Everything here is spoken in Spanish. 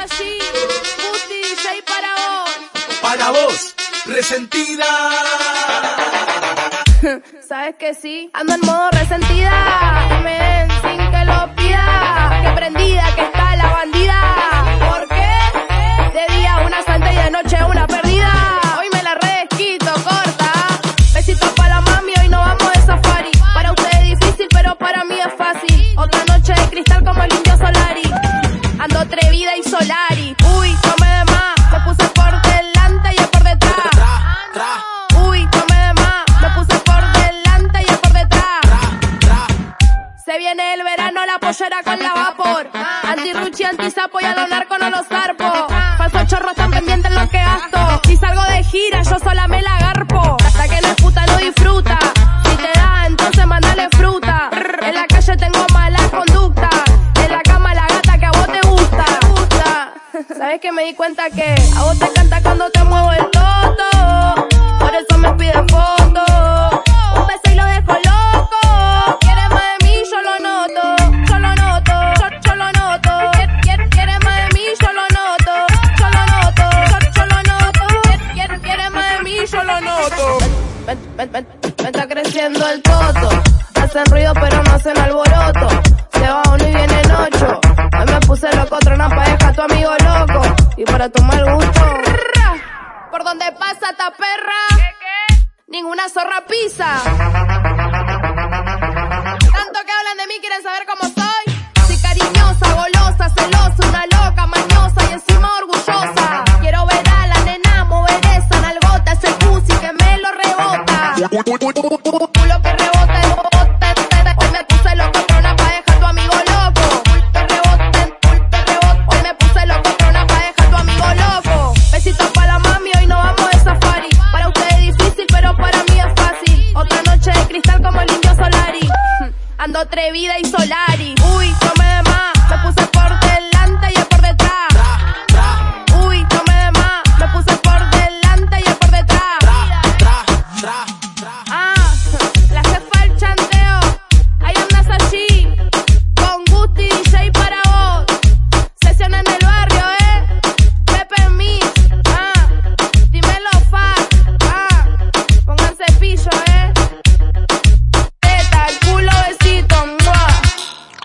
allí. Gusti DJ para vos. Para vos, resentida. Sabes que sí, ando en modo resentida. Me atrevida y Solari. Uy, tomé de más. Me puse por delante y por detrás. Uy, tomé de más. Me puse por delante y por detrás. Se viene el verano, la pollera con la vapor. Anti Ruchi, anti sapo y a los narcos no los zarpo. Falso chorro tan pendiente en lo que gasto. Si salgo de gira, yo sola me la Sabes que me di cuenta que a vos te encanta cuando te muevo el toto. Por eso me pide foto. Un beso y lo dejo loco. Quiere más de mí, yo lo noto. Yo lo noto. Yo, yo lo noto. Quiere, más de mí, yo lo noto. Yo lo noto. Yo, yo lo noto. Quiere, quiere, más de mí, yo lo noto. Me, está creciendo el toto. Hacen ruido pero no hacen alboroto. Para tu mal gusto. ¿Por dónde pasa esta perra? Ninguna zorra pisa. Tanto que hablan de mí, quieren saber cómo soy. Soy cariñosa, golosa, celosa, una loca, mañosa y encima orgullosa. Quiero ver a la nena mover esa nalgota, ese pussy que me lo rebota. Culo que rebota, atrevida y Solari. Uy,